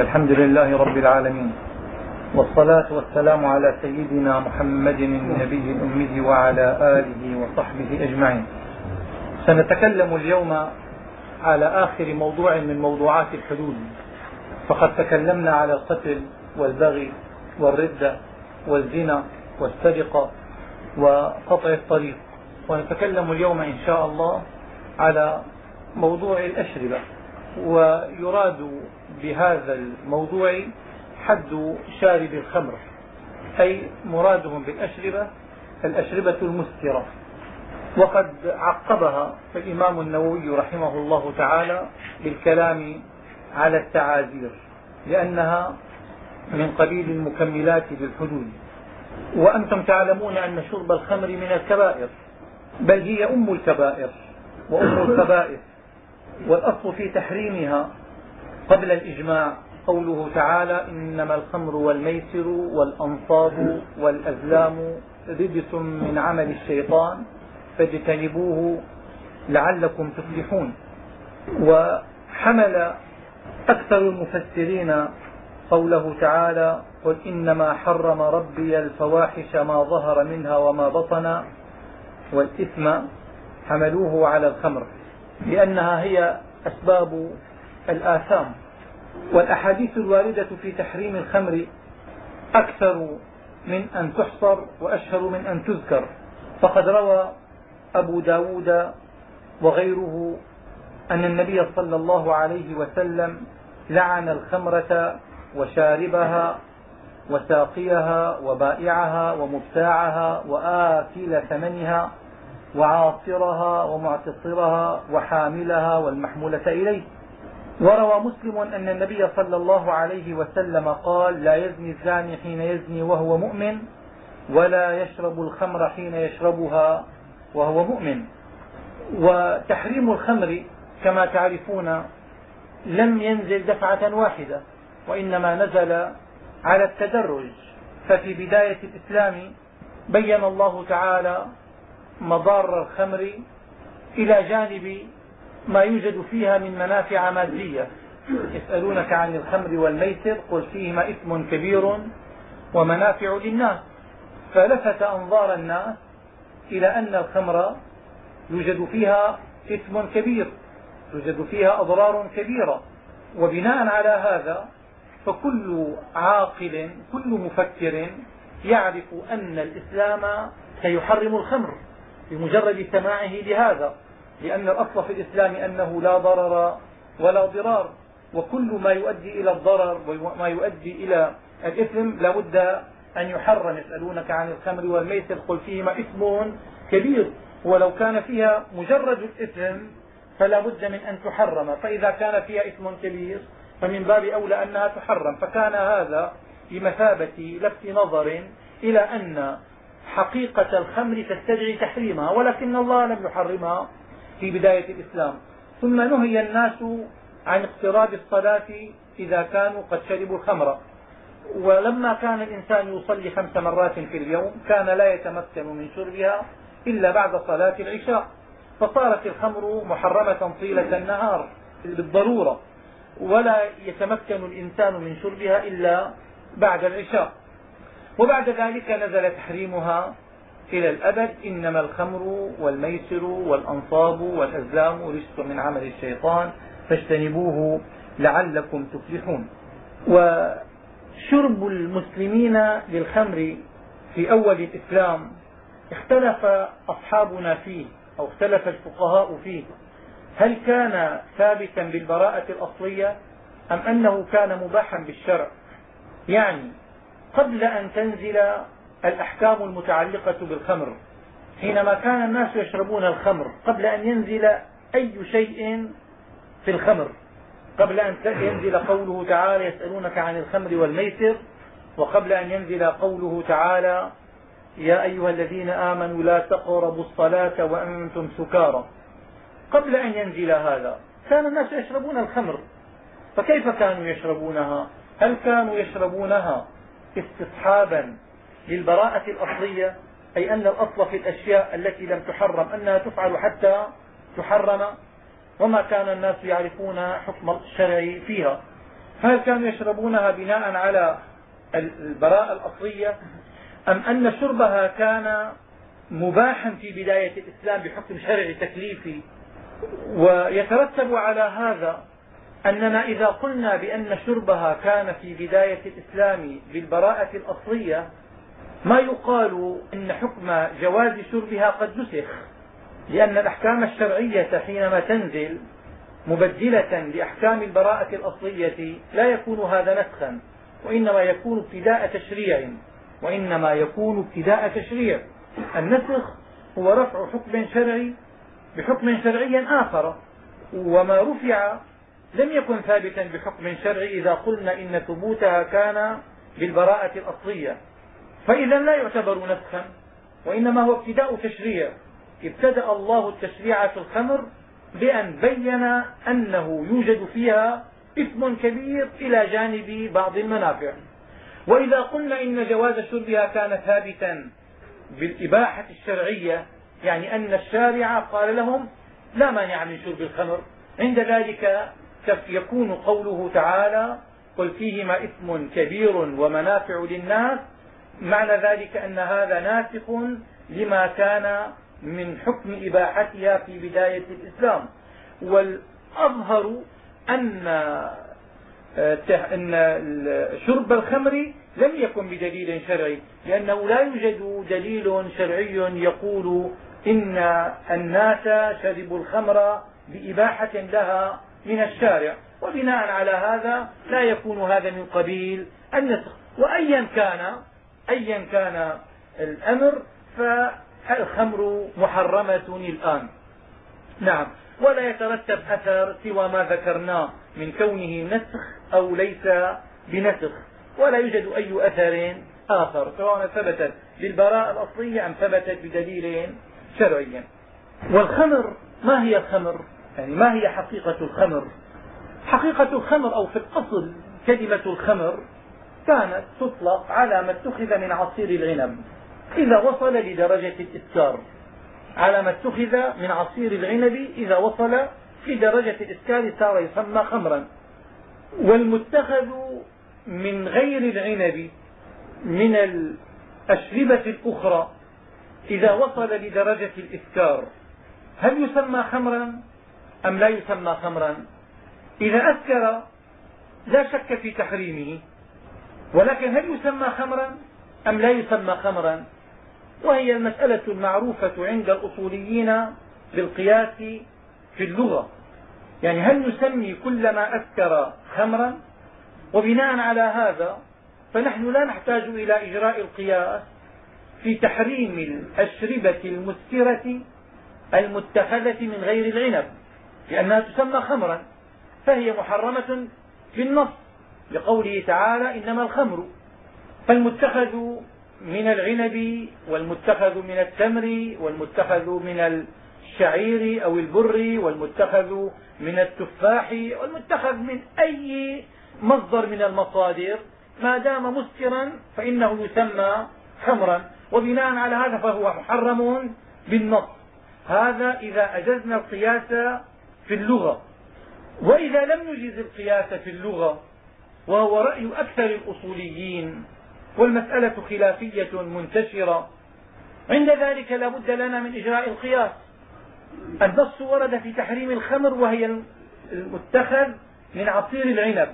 الحمد لله رب العالمين. والصلاة والسلام على سيدنا محمد النبي الأمي وعلى آله وصحبه أجمعين. سنتكلم اليوم على آخر موضوع من موضوعات الحدود. فقد تكلمنا على القتل والبغي والردة والزنا والسرقة وقطع الطريق. ونتكلم اليوم إن شاء الله على موضوع الأشربة. ويراد بهذا الموضوع حد شارب الخمر أي مرادهم بالأشربة الأشربة المسكرة وقد عقبها الإمام النووي رحمه الله تعالى بالكلام على التعازير لأنها من قبيل المكملات للحدود. وأنتم تعلمون أن شرب الخمر من الكبائر بل هي أم الكبائر وأم الخبائث والأصل في تحريمها قبل الإجماع قوله تعالى إنما الخمر والميسر والأنصاب والأزلام رجس من عمل الشيطان فاجتنبوه لعلكم تفلحون. وحمل أكثر المفسرين قوله تعالى قل إنما حرم ربي الفواحش ما ظهر منها وما بطن والإثم حملوه على الخمر لأنها هي أسباب الآثام والأحاديث الواردة في تحريم الخمر أكثر من أن تحصر وأشهر من أن تذكر. فقد روى أبو ب داود وغيره أن النبي صلى الله عليه وسلم لعن الخمرة وشاربها وساقيها وبائعها ومبتاعها وآكل ثمنها وعاصرها ومعتصرها وحاملها والمحمولة إليه. وروى مسلم أن النبي صلى الله عليه وسلم قال لا يزني الزاني حين يزني وهو مؤمن ولا يشرب الخمر حين يشربها وهو مؤمن. وتحريم الخمر كما تعرفون لم ينزل دفعة واحدة وإنما نزل على التدرج. ففي بداية الإسلام بين الله تعالى مضار الخمر إلى جانب ما يوجد فيها من منافع مادية. يسألونك عن الخمر والميسر قل فيهما إثم كبير ومنافع للناس. فلفت أنظار الناس إلى أن الخمر يوجد فيها إثم كبير يوجد فيها أضرار كبيرة. وبناء على هذا فكل عاقل كل مفكر يعرف أن الإسلام سيحرم الخمر بمجرد سماعه لهذا. لأن الأصل في الإسلام أنه لا ضرر ولا ضرار وكل ما يؤدي إلى الضرر وما يؤدي إلى الإثم لا بد أن يحرم يسألونك عن الخمر والميسر قل فيهما إثم كبير ولو كان فيها مجرد الإثم فلا بد من أن تحرم فإذا كان فيها إثم كبير فمن باب أولى أنها تحرم فكان هذا بمثابة لفت نظر إلى أن حقيقة الخمر تستدعي تحريمها ولكن الله لم يحرمها. في بداية الإسلام. ثم نهي الناس عن اقتراب الصلاة إذا كانوا قد شربوا الخمر. ولما كان الإنسان يصلي خمس مرات في اليوم كان لا يتمكن من شربها إلا بعد صلاة العشاء. فصارت الخمر محرمة طيلة النهار بالضرورة ولا يتمكن الإنسان من شربها إلا بعد العشاء. وبعد ذلك نزل تحريمها إلى الأبد إنما الخمر والميسر والأنصاب والأزلام رجس من عمل الشيطان فاجتنبوه لعلكم تفلحون. وشرب المسلمين للخمر في أول الإسلام اختلف أصحابنا فيه أو اختلف الفقهاء فيه. هل كان ثابتا بالبراءة الأصلية أم أنه كان مباحا بالشرع؟ يعني قبل أن تنزل الأحكام المتعلقة بالخمر. حينما كان الناس يشربون الخمر قبل أن ينزل أي شيء في الخمر قبل أن ينزل قوله تعالى يسألونك عن الخمر والميسر وقبل أن ينزل قوله تعالى يا أيها الذين آمنوا لا تقربوا الصلاة وأنتم سكارى. قبل أن ينزل هذا كان الناس يشربون الخمر. فكيف كانوا يشربونها؟ هل كانوا يشربونها؟ استصحابا. للبراءة الأصلية أي أن الأصل في الأشياء التي لم تحرم أنها تفعل حتى تحرم وما كان الناس يعرفون حكم الشرع فيها. هل كانوا يشربونها بناء على البراءة الأصلية أم أن شربها كان مباحا في بداية الإسلام بحكم شرعي تكليفي؟ ويترتب على هذا أننا إذا قلنا بأن شربها كان في بداية الإسلام بالبراءة الأصلية ما يقال إن حكم جواز شربها قد نسخ لأن الأحكام الشرعية حينما تنزل مبدلة لأحكام البراءة الأصلية لا يكون هذا نسخا وإنما يكون ابتداء تشريع وإنما يكون ابتداء تشريع. النسخ هو رفع حكم شرعي بحكم شرعي آخر وما رفع لم يكن ثابتا بحكم شرعي إذا قلنا إن ثبوتها كان بالبراءة الأصلية. فإذا لا يعتبر نسخا وإنما هو ابتداء تشريع. ابتدأ الله التشريع في الخمر بأن بين أنه يوجد فيها إثم كبير إلى جانب بعض المنافع. وإذا قلنا إن جواز شربها كان ثابتا بالإباحة الشرعية يعني أن الشارع قال لهم لا مانع من شرب الخمر. عند ذلك يكون قوله تعالى قل فيهما إثم كبير ومنافع للناس معنى ذلك أن هذا ناسخ لما كان من حكم إباحتها في بداية الإسلام. والأظهر أن أن شرب الخمر لم يكن بدليل شرعي لأنه لا يوجد دليل شرعي يقول إن الناس شربوا الخمر بإباحة لها من الشارع. وبناء على هذا لا يكون هذا من قبيل النسخ. وأيا كان أيا كان الأمر فالخمر محرمة الآن. نعم. ولا يترتب أثر سوى ما ذكرناه من كونه نسخ أو ليس بنسخ. ولا يوجد أي أثر آخر سواء ثبتت بالبراءة الأصلية أم ثبتت بدليل شرعي. والخمر ما هي الخمر؟ يعني ما هي حقيقة الخمر؟ حقيقة الخمر أو في الأصل كلمة الخمر كانت تطلق على ما اتخذ من عصير العنب إذا وصل لدرجة الإسكار. على ما اتخذ من عصير العنب إذا وصل في درجة الإسكار صار يسمى خمرا. والمتخذ من غير العنب من الأشربة الأخرى إذا وصل لدرجة الإسكار هل يسمى خمرا أم لا يسمى خمرا؟ إذا أسكر لا شك في تحريمه. ولكن هل يسمى خمرا أم لا يسمى خمرا؟ وهي المسألة المعروفة عند الأصوليين بالقياس في اللغة. يعني هل نسمي كل ما أسكر خمرا؟ وبناء على هذا فنحن لا نحتاج إلى إجراء القياس في تحريم الأشربة المسكرة المتخذة من غير العنب لأنها تسمى خمرا فهي محرمة بالنص لقوله تعالى إنما الخمر. فالمتخذ من العنب والمتخذ من التمر والمتخذ من الشعير أو البر والمتخذ من التفاح والمتخذ من أي مصدر من المصادر. ما دام مسكرا فإنه يسمى خمرا. وبناء على هذا فهو محرم بالنص. هذا إذا أجزنا القياس في اللغة. وإذا لم نجز القياس في اللغة وهو رأي أكثر الأصوليين والمسألة خلافية منتشرة. عند ذلك لا بد لنا من إجراء القياس. النص ورد في تحريم الخمر وهي المتخذ من عصير العنب.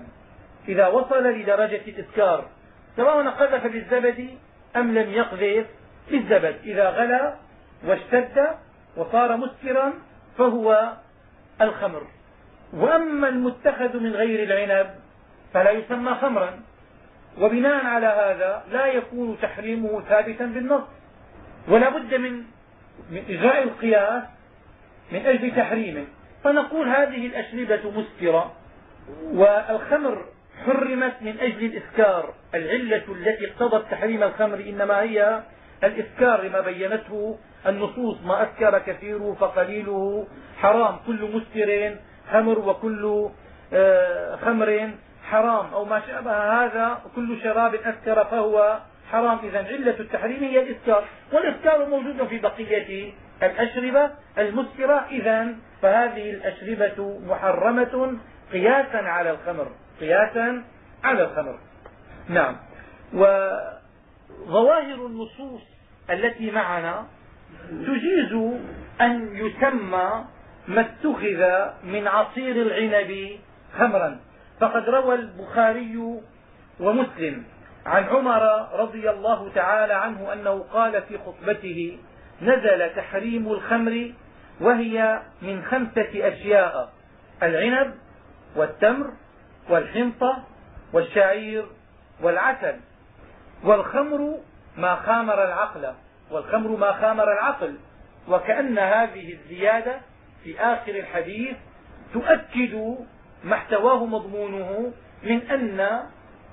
إذا وصل لدرجة الإسكار سواء قذف بالزبد أم لم يقذف بالزبد. إذا غلى واشتد وصار مسكرا فهو الخمر. وأما المتخذ من غير العنب فلا يسمى خمرا. وبناء على هذا لا يكون تحريمه ثابتا بالنص. ولا بد من من إجراء القياس من أجل تحريمه. فنقول هذه الأشربة مسكرة والخمر حرمت من أجل الإسكار العلة التي اقتضت تحريم الخمر إنما هي الإسكار لما بينته النصوص. ما أسكر كثيره فقليله. حرام كل مسكر خمر وكل آه، خمر. حرام أو ما شابه هذا كل شراب أسكر فهو حرام. إذا علة التحريم هي الإسكار والإسكار موجود في بقية الأشربة المسكرة. إذا فهذه الأشربة محرمة قياسا على الخمر قياسا على الخمر. نعم. وظواهر النصوص التي معنا تجيز أن يسمى ما اتخذ من عصير العنب خمرا. فقد روى البخاري ومسلم عن عمر رضي الله تعالى عنه أنه قال في خطبته نزل تحريم الخمر وهي من خمسة أشياء العنب والتمر والحنطة والشعير والعسل. والخمر ما خامر العقل والخمر ما خامر العقل. وكأن هذه الزيادة في آخر الحديث تؤكد ما احتواه مضمونه من أن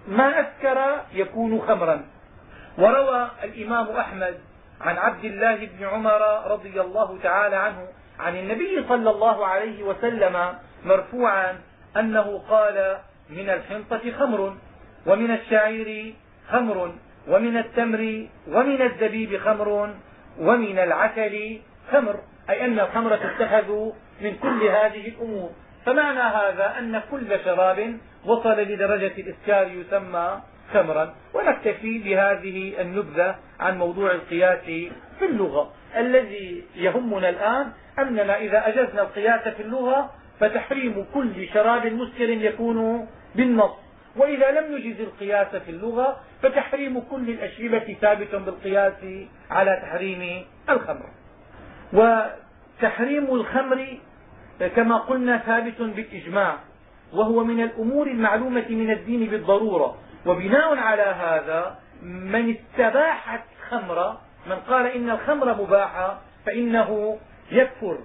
ما أسكر يكون خمرا. وروى الإمام أحمد عن عبد الله بن عمر رضي الله تعالى عنه عن النبي صلى الله عليه وسلم مرفوعا أنه قال من الحنطة خمر ومن الشعير خمر ومن التمر ومن الزبيب خمر ومن العسل خمر. أي أن الخمر تتخذ من كل هذه الأمور. فمعنى هذا أن كل شراب وصل لدرجة الإسكار يسمى خمرا ونكتفي بهذه النبذة عن موضوع القياس في اللغة. الذي يهمنا الآن أننا إذا أجزنا القياس في اللغة فتحريم كل شراب مسكر يكون بالنص. وإذا لم يجز القياس في اللغة فتحريم كل الأشربة ثابت بالقياس على تحريم الخمر. وتحريم الخمر كما قلنا ثابت بالإجماع وهو من الأمور المعلومة من الدين بالضرورة. وبناء على هذا من استباح الخمر من قال إن الخمر مباحة فإنه يكفر.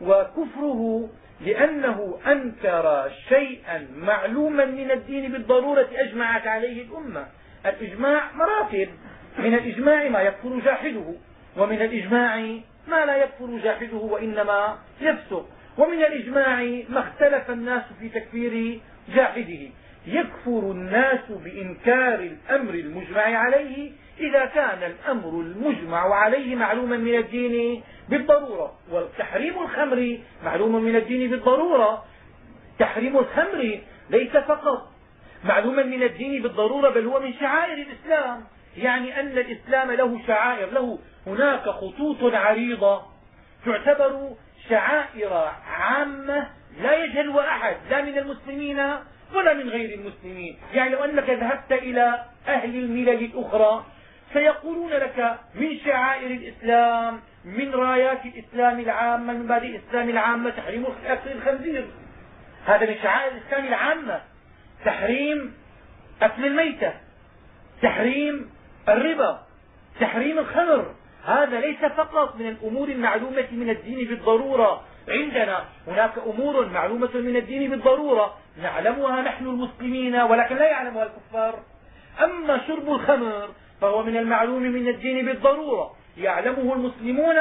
وكفره لأنه أنكر شيئا معلوما من الدين بالضرورة أجمعت عليه الأمة. الإجماع مراتب. من الإجماع ما يكفر جاحده ومن الإجماع ما لا يكفر جاحده وإنما يفسق. ومن الإجماع ما اختلف الناس في تكفير جاحده. يكفر الناس بإنكار الأمر المجمع عليه إذا كان الأمر المجمع عليه معلوما من الدين بالضرورة وتحريم الخمر معلوم من الدين بالضرورة. تحريم الخمر ليس فقط معلوما من الدين بالضرورة بل هو من شعائر الإسلام. يعني أن الإسلام له شعائر له هناك خطوط عريضة تعتبر شعائر عامة لا يجهلها أحد لا من المسلمين ولا من غير المسلمين. يعني لو أنك ذهبت إلى أهل الملل الأخرى سيقولون لك من شعائر الإسلام من رايات الإسلام العامة من مبادئ الإسلام العامة تحريم أكل الخنزير. هذا من شعائر الإسلام العامة. تحريم أكل الميتة تحريم الربا تحريم الخمر. هذا ليس فقط من الأمور المعلومة من الدين بالضرورة. عندنا هناك أمور معلومة من الدين بالضرورة. نعلمها نحن المسلمين ولكن لا يعلمها الكفار. أما شرب الخمر فهو من المعلوم من الدين بالضرورة. يعلمه المسلمون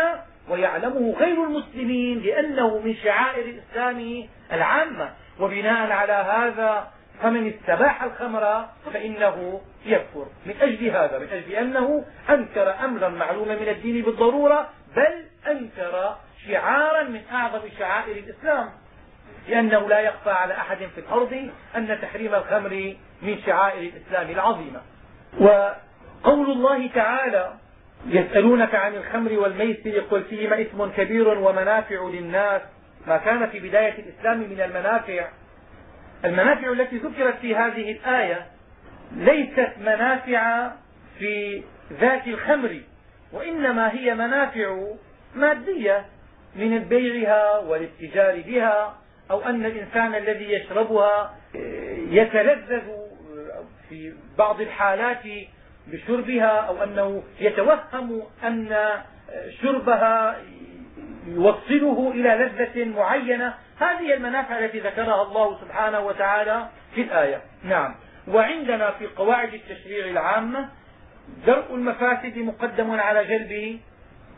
ويعلمه غير المسلمين لأنه من شعائر الإسلام العامة. وبناء على هذا فمن استباح الخمر فإنه يكفر. من أجل هذا؟ من أجل أنه أنكر أمرا معلوما من الدين بالضرورة بل أنكر شعارا من أعظم شعائر الإسلام. لأنه لا يخفى على أحد في الأرض أن تحريم الخمر من شعائر الإسلام العظيمة. وقول الله تعالى يسألونك عن الخمر والميسر قل فيهما إثم كبير ومنافع للناس. ما كان في بداية الإسلام من المنافع المنافع التي ذكرت في هذه الآية ليست منافع في ذات الخمر وإنما هي منافع مادية من بيعها والاتجار بها أو أن الإنسان الذي يشربها يتلذذ في بعض الحالات بشربها أو أنه يتوهم أن شربها يوصله إلى لذة معينة. هذه المنافع التي ذكرها الله سبحانه وتعالى في الآية. نعم. وعندنا في قواعد التشريع العامة درء المفاسد مقدم على جلب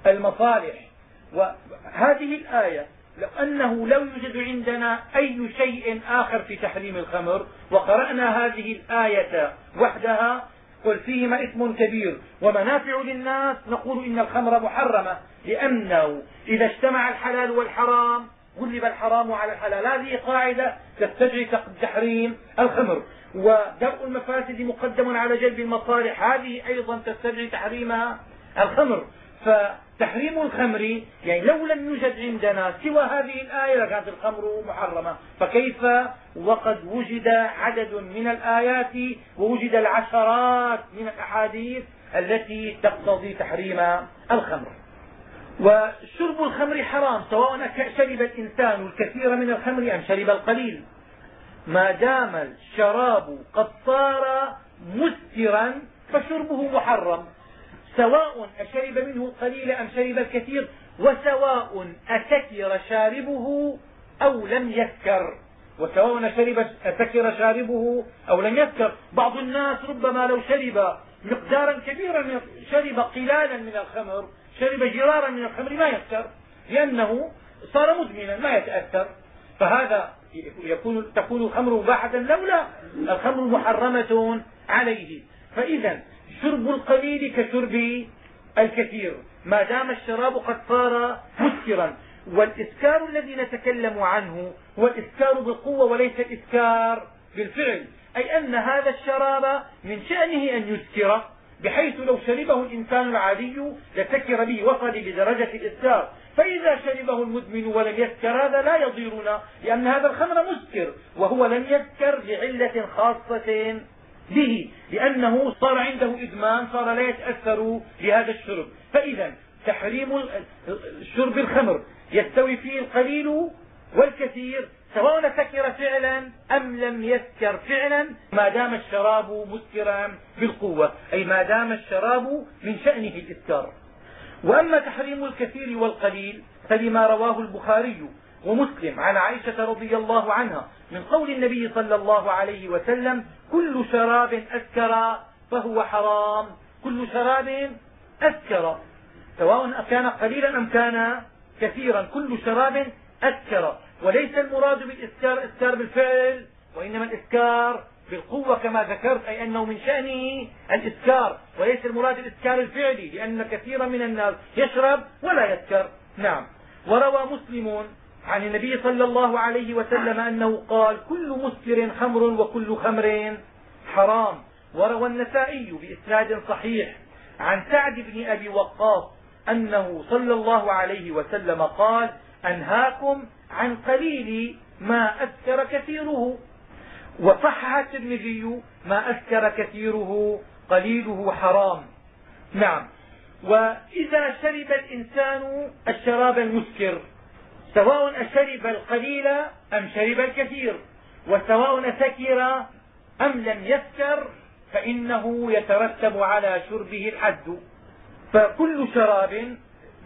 المصالح. وهذه الآية لو أنه لو يوجد عندنا أي شيء آخر في تحريم الخمر وقرأنا هذه الآية وحدها قل فيهما إثم كبير. ومنافع للناس نقول إن الخمر محرمة لأنه إذا اجتمع الحلال والحرام غلب الحرام على الحلال. هذه قاعدة تستدعي تحريم الخمر. ودرء المفاسد مقدم على جلب المصالح. هذه أيضا تستدعي تحريم الخمر. فتحريم الخمر يعني لو لم يوجد عندنا سوى هذه الآية لكانت الخمر محرمة. فكيف وقد وجد عدد من الآيات ووجد العشرات من الأحاديث التي تقتضي تحريم الخمر؟ وشرب الخمر حرام سواء شرب الإنسان الكثير من الخمر أم شرب القليل. ما دام الشراب قد صار مسكرا فشربه محرم. سواء أشرب منه القليل أم شرب الكثير وسواء أسكر شاربه أو لم يسكر. وسواء شرب أسكر شاربه أو لم يسكر. بعض الناس ربما لو شرب مقدارا كبيرا شرب قلالا من الخمر شرب جرارا من الخمر ما يسكر لأنه صار مدمنا ما يتأثر. فهذا يكون تكون الخمر مباحة لولا الخمر محرمة عليه. فإذا شرب القليل كشرب الكثير. ما دام الشراب قد صار مسكرا والإسكار الذي نتكلم عنه هو الإسكار بالقوة وليس الإسكار بالفعل. أي أن هذا الشراب من شأنه أن يسكر بحيث لو شربه الإنسان العادي لسكر به وصل بدرجة الإسكار. فإذا شربه المدمن ولم يسكر هذا لا يضيرنا لأن هذا الخمر مسكر وهو لم يسكر لعلة خاصة به لأنه صار عنده إدمان صار لا يتأثر بهذا الشرب. فإذا تحريم شرب الخمر يستوي فيه القليل والكثير سواء سكر فعلا أم لم يسكر فعلا ما دام الشراب مسكرا بالقوة أي ما دام الشراب من شأنه الإسكار. وأما تحريم الكثير والقليل فلما رواه البخاري ومسلم عن عائشة رضي الله عنها من قول النبي صلى الله عليه وسلم كل شراب أسكر فهو حرام. كل شراب أسكر. سواء كان قليلا أم كان كثيرا. كل شراب أسكر. وليس المراد بالإسكار إسكار بالفعل وإنما الإسكار بالقوة كما ذكرت أي أنه من شأنه الإسكار. وليس المراد الإسكار الفعلي لأن كثيرا من الناس يشرب ولا يسكر. نعم. وروى مسلم عن النبي صلى الله عليه وسلم أنه قال كل مسكر خمر وكل خمر حرام. وروى النسائي بإسناد صحيح عن سعد بن أبي وقاص أنه صلى الله عليه وسلم قال أنهاكم عن قليل ما أسكر كثيره. وصحح الترمذي ما أسكر كثيره قليله حرام. نعم. وإذا شرب الإنسان الشراب المسكر سواء أشرب القليل أم شرب الكثير وسواء سكر أم لم يسكر فإنه يترتب على شربه الحد. فكل شراب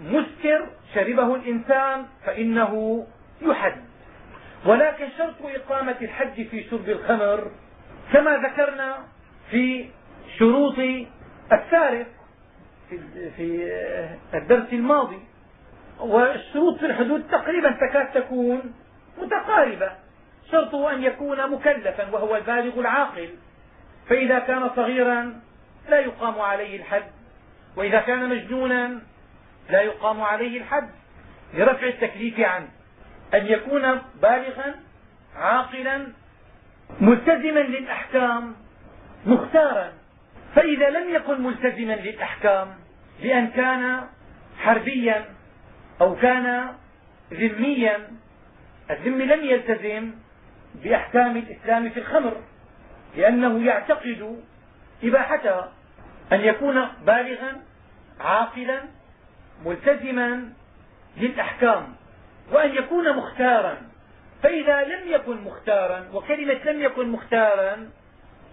مسكر شربه الإنسان فإنه يحد. ولكن شرط إقامة الحد في شرب الخمر كما ذكرنا في شروط السارق في الدرس الماضي. والشروط في الحدود تقريبا تكاد تكون متقاربة. شرطه أن يكون مكلفا وهو البالغ العاقل. فإذا كان صغيرا لا يقام عليه الحد. وإذا كان مجنونا لا يقام عليه الحد لرفع التكليف عنه. أن يكون بالغا عاقلا ملتزما للأحكام مختارا. فإذا لم يكن ملتزما للأحكام بأن كان حربيا أو كان ذميا الذمي لم يلتزم بأحكام الإسلام في الخمر لأنه يعتقد إباحتها أن يكون بالغا عاقلا ملتزما للأحكام وأن يكون مختارا. فإذا لم يكن مختارا وكلمة لم يكن مختارا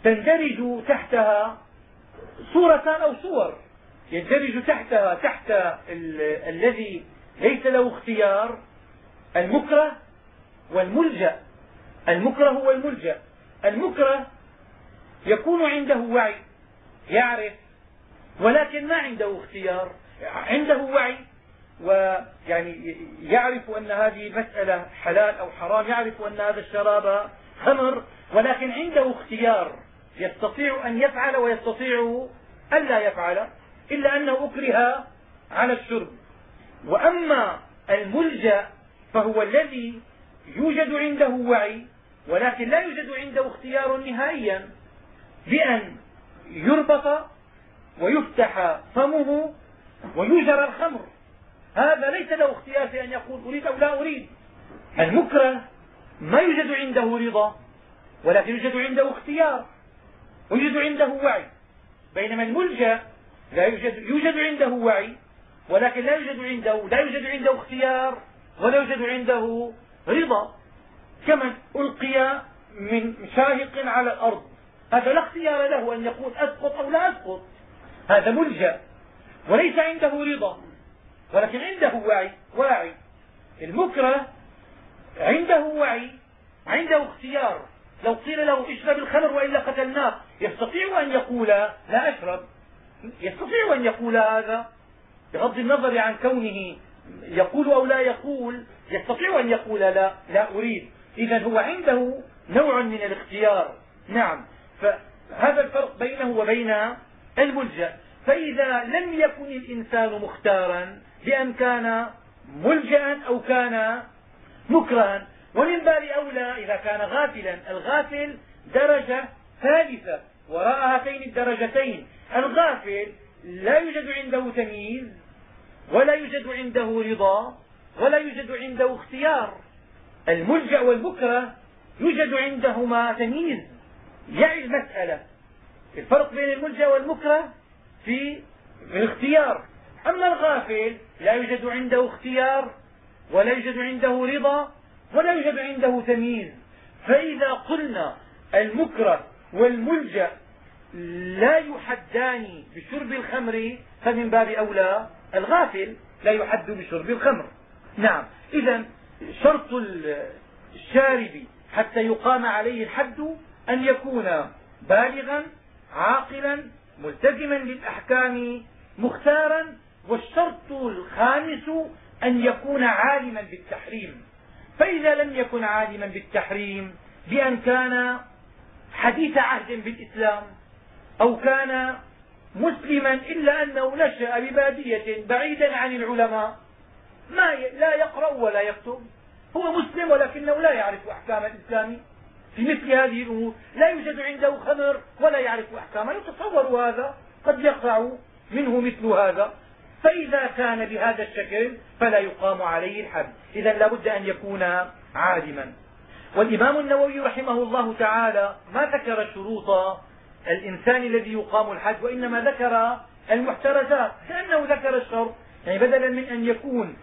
تندرج تحتها صورتان أو صور. يندرج تحتها تحت الذي ليس له اختيار المكره والملجأ. المكره والملجأ. المكره يكون عنده وعي يعرف ولكن ما عنده اختيار. عنده وعي ويعني يعرف أن هذه المسألة حلال أو حرام يعرف أن هذا الشراب خمر ولكن عنده اختيار. يستطيع أن يفعل ويستطيع ألا يفعل إلا أنه أكره على الشرب. وأما الملجأ فهو الذي يوجد عنده وعي ولكن لا يوجد عنده اختيار نهائيا بأن يربط ويفتح فمه ويجرى الخمر. هذا ليس له اختيار في أن يقول أريد أو لا أريد. المكره ما يوجد عنده رضا ولكن يوجد عنده اختيار ويوجد عنده وعي. بينما الملجأ لا يوجد, يوجد عنده وعي ولكن لا يوجد عنده لا يوجد عنده اختيار ولا يوجد عنده رضا. كمن ألقي من شاهق على الأرض. هذا لا اختيار له أن يقول أسقط أو لا أسقط. هذا ملجأ. وليس عنده رضا. ولكن عنده وعي واعي. المكره عنده وعي عنده اختيار. لو قيل له اشرب الخمر وإلا قتلناك يستطيع أن يقول لا أشرب. يستطيع أن يقول هذا. بغض النظر عن كونه يقول أو لا يقول يستطيع أن يقول لا لا أريد. إذا هو عنده نوع من الاختيار. نعم. فهذا الفرق بينه وبين الملجأ. فإذا لم يكن الإنسان مختارا بأن كان ملجأ أو كان مكرها ومن باب أولى إذا كان غافلا. الغافل درجة ثالثة وراء هاتين الدرجتين. الغافل لا يوجد عنده تمييز ولا يوجد عنده رضا ولا يوجد عنده اختيار. الملجأ والمكره يوجد عندهما تمييز. يعي المسألة الفرق بين الملجأ والمكره في الاختيار أما الغافل لا يوجد عنده اختيار ولا يوجد عنده رضا ولا يوجد عنده تمييز. فإذا قلنا المكره والملجأ لا يحدان بشرب الخمر فمن باب أولى. الغافل لا يحد بشرب الخمر. نعم. إذا شرط الشارب حتى يقام عليه الحد أن يكون بالغا عاقلا ملتزما للأحكام مختارا والشرط الخامس أن يكون عالما بالتحريم. فإذا لم يكن عالما بالتحريم بأن كان حديث عهد بالإسلام أو كان مسلما إلا أنه نشأ ببادية بعيدا عن العلماء. ما لا يقرأ ولا يكتب. هو مسلم ولكنه لا يعرف أحكام الإسلام. في مثل هذه الأمور لا يوجد عنده خمر ولا يعرف أحكامها يتصور هذا. قد يقع منه مثل هذا. فإذا كان بهذا الشكل فلا يقام عليه الحد. إذا لا بد أن يكون عالما. والإمام النووي رحمه الله تعالى ما ذكر شروط الإنسان الذي يقام الحد وإنما ذكر المحترزات كأنه ذكر الشرط. يعني بدلا من أن يكون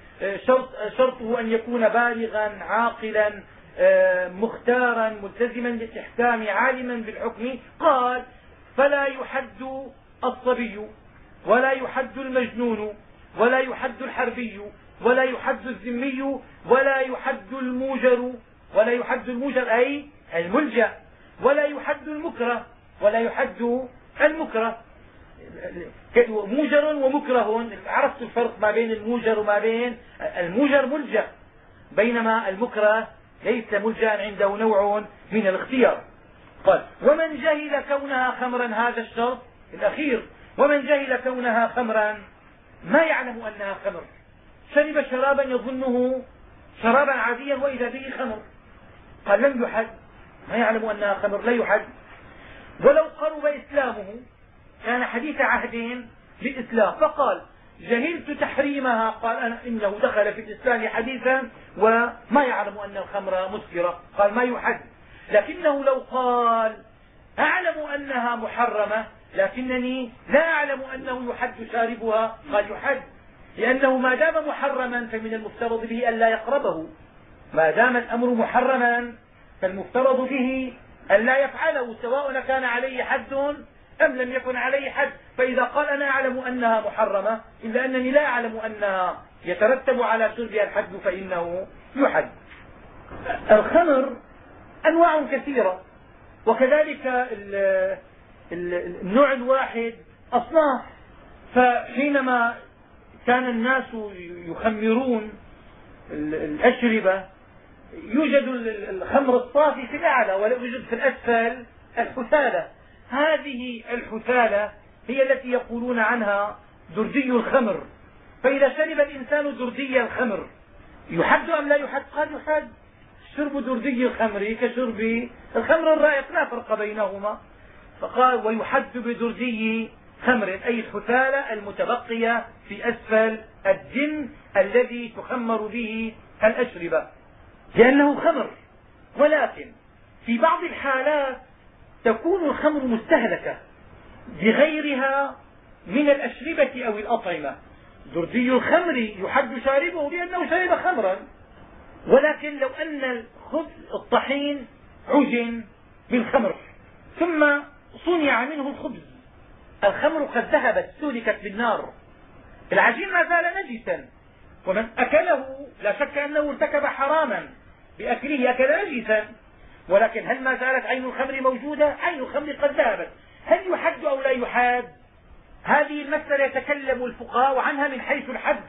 شرط شرطه أن يكون بالغا عاقلا مختارا ملتزما بالاحكام عالما بالحكم. قال فلا يحد الصبي ولا يحد المجنون ولا يحد الحربي ولا يحد الذمي ولا يحد الموجر. ولا يحد الموجر أي الملجأ. ولا يحد المكره. ولا يحد المكره. موجر ومكره عرفت الفرق ما بين الموجر وما بين الموجر ملجأ بينما المكره ليس ملجأ عنده نوع من الاختيار. قال ومن جهل كونها خمرا هذا الشرط؟ الأخير ومن جهل كونها خمرا ما يعلم أنها خمر. شرب شرابا يظنه شرابا عاديا وإذا به خمر. قال لم يحد. ما يعلم أنها خمر لا يحد. ولو قرب إسلامه كان حديث عهد بالإسلام فقال جهلت تحريمها. قال أنا إنه دخل في الإسلام حديثا وما يعلم أن الخمر مسكرة. قال ما يحد. لكنه لو قال أعلم أنها محرمة لكنني لا أعلم أنه يحد شاربها. قال يحد. لأنه ما دام محرما فمن المفترض به ألا يقربه. ما دام الأمر محرما فالمفترض به أن لا يفعله سواء كان عليه حد أم لم يكن عليه حد. فإذا قال أنا أعلم أنها محرمة إلا أنني لا أعلم أنها يترتب على شربها الحد فإنه يحد. الخمر أنواع كثيرة وكذلك النوع الواحد أصناف. فحينما كان الناس يخمرون الأشربة يوجد الخمر الصافي في الأعلى ولا يوجد في الأسفل الحثالة هذه الحثالة هي التي يقولون عنها دردي الخمر. فإذا شرب الإنسان دردي الخمر يحد أم لا يحد؟ قال يحد. شرب دردي الخمر كشرب الخمر الرائق لا فرق بينهما. فقال ويحد بدردي خمر أي الحثالة المتبقية في أسفل الدم الذي تخمر به الأشربة. لأنه خمر. ولكن في بعض الحالات تكون الخمر مستهلكة بغيرها من الأشربة أو الأطعمة. دردي الخمر يحد شاربه لأنه شرب خمرا. ولكن لو أن الخبز الطحين عجن بالخمر ثم صنع منه الخبز. الخمر قد ذهبت سلكت بالنار. العجين ما زال نجسا. ومن أكله لا شك أنه ارتكب حراما. بأكله أكل نجسا ولكن هل ما زالت عين الخمر موجودة؟ عين الخمر قد ذهبت. هل يحد أو لا يحاد هذه المسألة يتكلم الفقهاء عنها من حيث الحد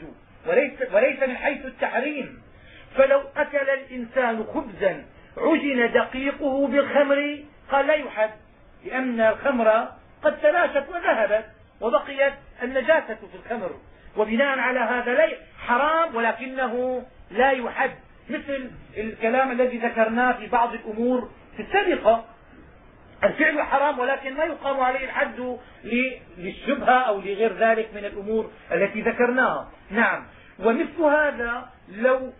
وليس, وليس من حيث التحريم. فلو أكل الإنسان خبزا عجن دقيقه بالخمر قال لا يحد لأن الخمر قد تلاشت وذهبت وبقيت النجاسة في الخمر. وبناء على هذا حرام ولكنه لا يحد مثل الكلام الذي ذكرناه في بعض الأمور في السابقة. الفعل حرام ولكن ما يقام عليه الحد للشبهة أو لغير ذلك من الأمور التي ذكرناها. نعم. ومثل هذا لو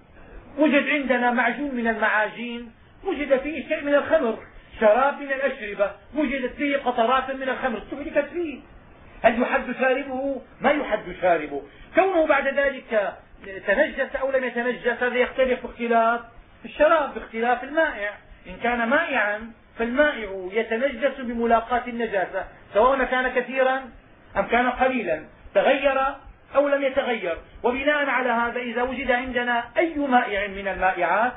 وجد عندنا معجون من المعاجين وجد فيه شيء من الخمر شراب من الأشربة وجدت فيه قطرات من الخمر استهلكت فيه. هل يحد شاربه؟ ما يحد شاربه. كونه بعد ذلك تنجس أو لم يتنجس هذا يختلف اختلاف الشراب باختلاف المائع. إن كان مائعا فالمائع يتنجس بملاقاة النجاسة سواء كان كثيرا أم كان قليلا. تغير أو لم يتغير. وبناء على هذا إذا وجد عندنا أي مائع من المائعات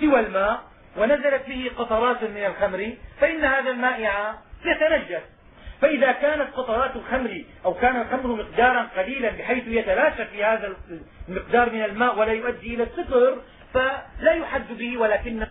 سوى الماء ونزلت به قطرات من الخمر فإن هذا المائع يتنجس. فإذا كانت قطرات الخمر أو كان الخمر مقدارا قليلا بحيث يتلاشى في هذا المقدار من الماء ولا يؤدي إلى السكر فلا يحد به ولكن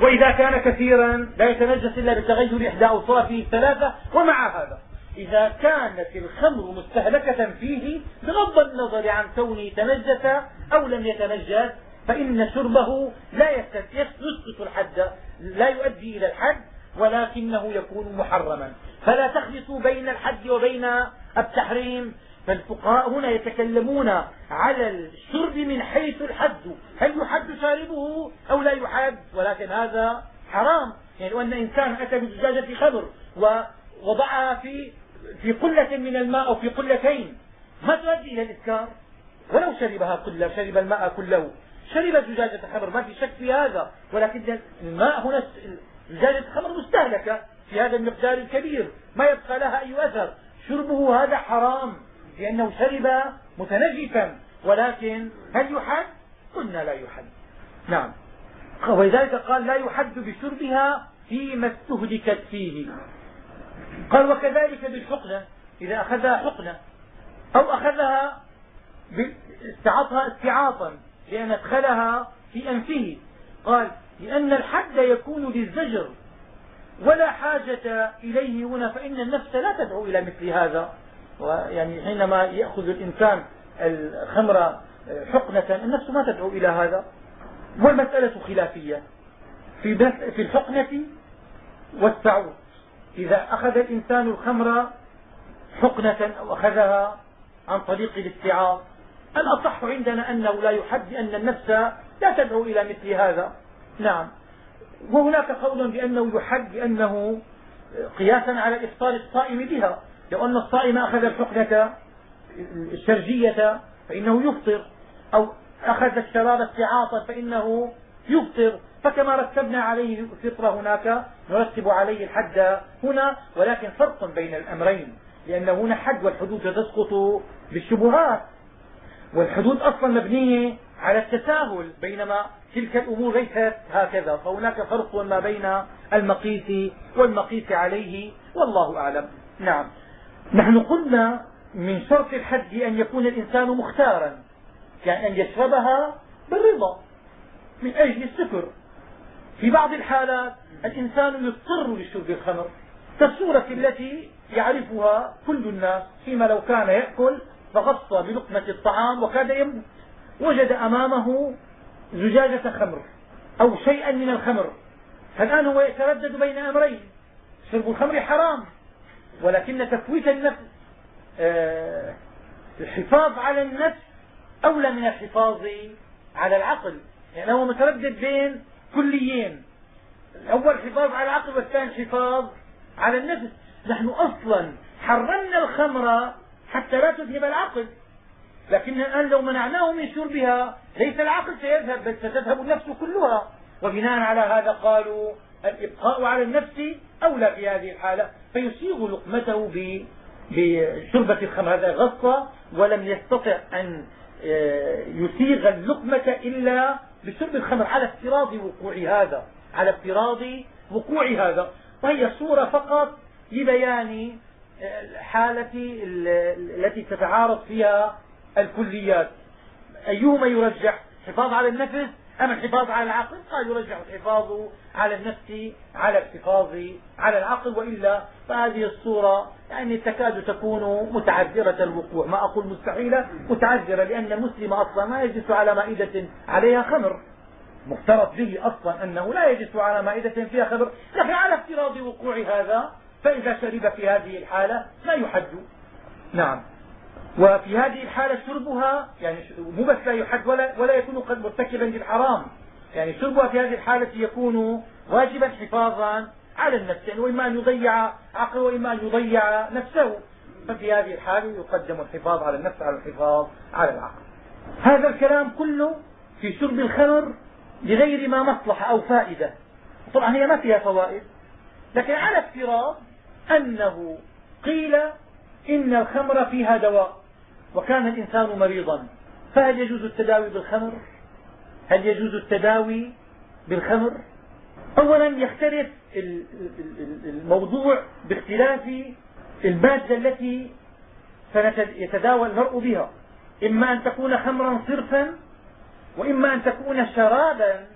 وإذا كان كثيرا لا يتنجس إلا بتغير إحدى أوصافه الثلاثة ومع هذا. إذا كانت الخمر مستهلكة فيه بغض النظر عن كونه تنجس أو لم يتنجس فإن شربه لا يسقط الحد لا يؤدي إلى الحد ولكنه يكون محرما. فلا تخلطوا بين الحد وبين التحريم. فالفقهاء هنا يتكلمون على الشرب من حيث الحد. هل يحد شاربه أو لا يحد؟ ولكن هذا حرام. يعني أن إنسان أتى بزجاجة خمر ووضعها في في قلة من الماء أو في قلتين. ما تؤدي إلى الإسكار. ولو شربها كلها شرب الماء كله. شرب زجاجة خمر. ما في شك في هذا. ولكن الماء هنا زجاجة خمر مستهلكة. في هذا المقدار الكبير ما يبقى لها أي أثر. شربه هذا حرام لأنه شرب متنجسا ولكن هل يحد؟ قلنا لا يحد. نعم. ولذلك قال لا يحد بشربها فيما استهلكت فيه. قال وكذلك بالحقنة إذا أخذها حقنة أو أخذها استعاطها استعاطا لأن أدخلها في أنفه. قال لأن الحد يكون للزجر. ولا حاجة إليه هنا فإن النفس لا تدعو إلى مثل هذا. ويعني حينما يأخذ الإنسان الخمر حقنة النفس ما تدعو إلى هذا. والمسألة خلافية. في في الحقنة والسعود إذا أخذ الإنسان الخمر حقنة أو أخذها عن طريق الاستعاض الأصح عندنا أنه لا يحد لأن النفس لا تدعو إلى مثل هذا. نعم. وهناك قول بأنه يحد بأنه قياسا على إفطار الصائم بها. لو أن الصائم أخذ الحقنة الشرجية فإنه يفطر أو أخذ الشراب استعاطا فإنه يفطر. فكما رتبنا عليه الفطر هناك نرتب عليه الحد هنا ولكن فرق بين الأمرين لأن هنا حد والحدود تسقط بالشبهات والحدود أصلا مبنية على التساهل بينما تلك الأمور ليست هكذا فهناك فرق ما بين المقيس والمقيس عليه والله أعلم. نعم. نحن قلنا من شرط الحد أن يكون الإنسان مختارا يعني أن يشربها بالرضا من أجل السكر في بعض الحالات الإنسان يضطر لشرب الخمر كالصورة التي يعرفها كل الناس فيما لو كان يأكل فغص بلقمة الطعام وكاد وجد أمامه زجاجة خمر أو شيئا من الخمر. فالآن هو يتردد بين أمرين. شرب الخمر حرام ولكن تفويت النفس آه، الحفاظ على النفس أولى من الحفاظ على العقل. يعني هو متردد بين كليين. الأول حفاظ على العقل والثاني حفاظ على النفس. نحن أصلا حرمنا الخمر حتى لا تذهب العقل. لكن الآن لو منعناه من شربها ليس العقل سيذهب بل ستذهب النفس كلها. وبناء على هذا قالوا الإبقاء على النفس أولى في هذه الحالة. فيسيغ لقمته بشربة الخمر. هذا غصة ولم يستطع أن آه، يسيغ اللقمة إلا بشرب الخمر. على افتراض وقوع هذا. على افتراض وقوع هذا. وهي صورة فقط لبيان الحالة التي تتعارض فيها الكليات. أيهما يرجح؟ الحفاظ على النفس أم الحفاظ على العقل؟ قال يرجح الحفاظ على النفس على الحفاظ على العقل وإلا فهذه الصورة يعني تكاد تكون متعذرة الوقوع. ما أقول مستحيلة متعذرة لأن المسلم أصلا ما يجلس على مائدة عليها خمر. مفترض به أصلا أنه لا يجلس على مائدة فيها خمر. لكن على افتراض وقوع هذا فإذا شرب في هذه الحالة لا يحد نعم. وفي هذه الحالة شربها يعني مو بس لا يحد ولا, ولا يكون قد مرتكبا للحرام. يعني شربها في هذه الحالة يكون واجبا حفاظا على النفس يعني وإما أن يضيع عقله وإما أن يضيع نفسه. ففي هذه الحالة يقدم الحفاظ على النفس على الحفاظ على العقل. هذا الكلام كله في شرب الخمر لغير ما مصلحة أو فائدة. طبعا هي ما فيها فوائد لكن على افتراض أنه قيل إن الخمر فيها دواء. وكان الإنسان مريضا. فهل يجوز التداوي بالخمر؟ هل يجوز التداوي بالخمر؟ أولا يختلف الموضوع باختلاف المادة التي سيتداوى المرء بها. إما أن تكون خمرا صرفا وإما أن تكون شرابا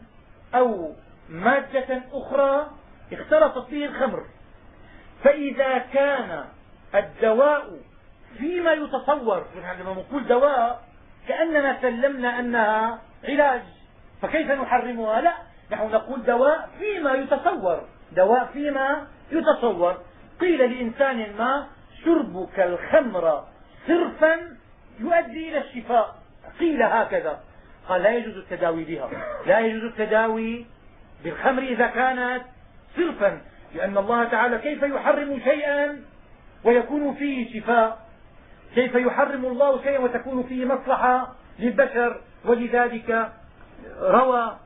أو مادة أخرى اختلطت به الخمر. فإذا كان الدواء فيما يتصور. لما نقول دواء كأننا سلمنا أنها علاج. فكيف نحرمها؟ لا نحن نقول دواء فيما يتصور. دواء فيما يتصور. قيل لإنسان ما شربك الخمر صرفا يؤدي إلى الشفاء. قيل هكذا. قال لا يجوز التداوي بها. لا يجوز التداوي بالخمر إذا كانت صرفا لأن الله تعالى كيف يحرم شيئا ويكون فيه شفاء. كيف يحرم الله شيئا وتكون فيه مصلحة للبشر ولذلك روى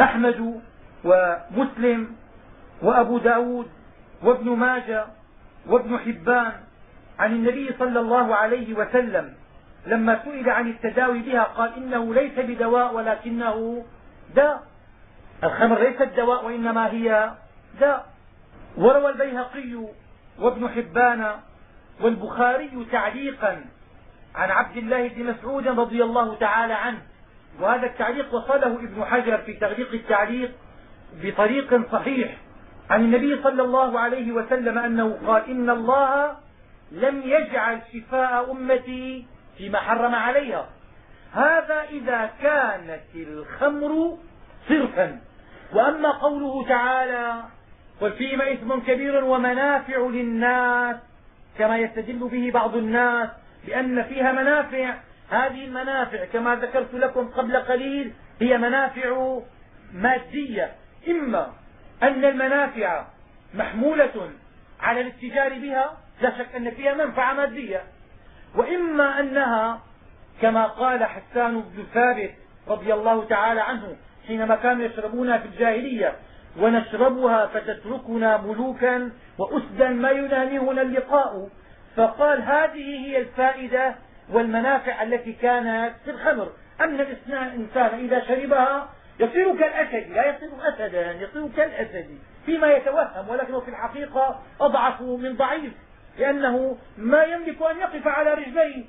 أحمد ومسلم وأبو ب داود وابن ماجه وابن حبان عن النبي صلى الله عليه وسلم لما سئل عن التداوي بها قال إنه ليس بدواء ولكنه داء. الخمر ليست دواء وإنما هي داء. وروى البيهقي وابن حبان والبخاري تعليقا عن عبد الله بن مسعود رضي الله تعالى عنه وهذا التعليق وصله ابن حجر في تغليق التعليق بطريق صحيح عن النبي صلى الله عليه وسلم أنه قال إن الله لم يجعل شفاء أمتي فيما حرم عليها هذا إذا كانت الخمر صرفا. وأما قوله تعالى قل إثم كبير ومنافع للناس كما يستدل به بعض الناس بأن فيها منافع. هذه المنافع كما ذكرت لكم قبل قليل هي منافع مادية. إما أن المنافع محمولة على الاتجار بها لا شك أن فيها منفعة مادية. وإما أنها كما قال حسان بن ثابت رضي الله تعالى عنه حينما كانوا يشربونها في الجاهلية ونشربها فتتركنا ملوكا وأسدا ما ينامهنا اللقاء. فقال هذه هي الفائدة والمنافع التي كانت في الخمر. أن الإنسان إذا شربها يصير كالأسد لا يصير أسدا يصير كالأسد فيما يتوهم ولكنه في الحقيقة أضعف من ضعيف لأنه ما يملك أن يقف على رجليه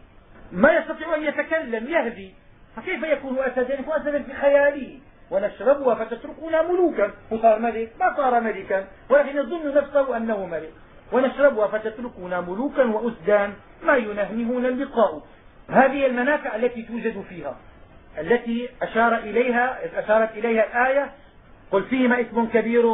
ما يستطيع أن يتكلم يهدي. فكيف يكون أسدا؟ يكون أسدا في خياله. ونشربها فتتركنا ملوكا. وصار ملك ما صار ملكا. ولكن يظن نفسه أنه ملك. ونشربها فتتركنا ملوكا وأسدا ما ينهمهنا اللقاء. هذه المنافع التي توجد فيها التي أشار إليها أشارت إليها الآية قل فيهما إثم كبير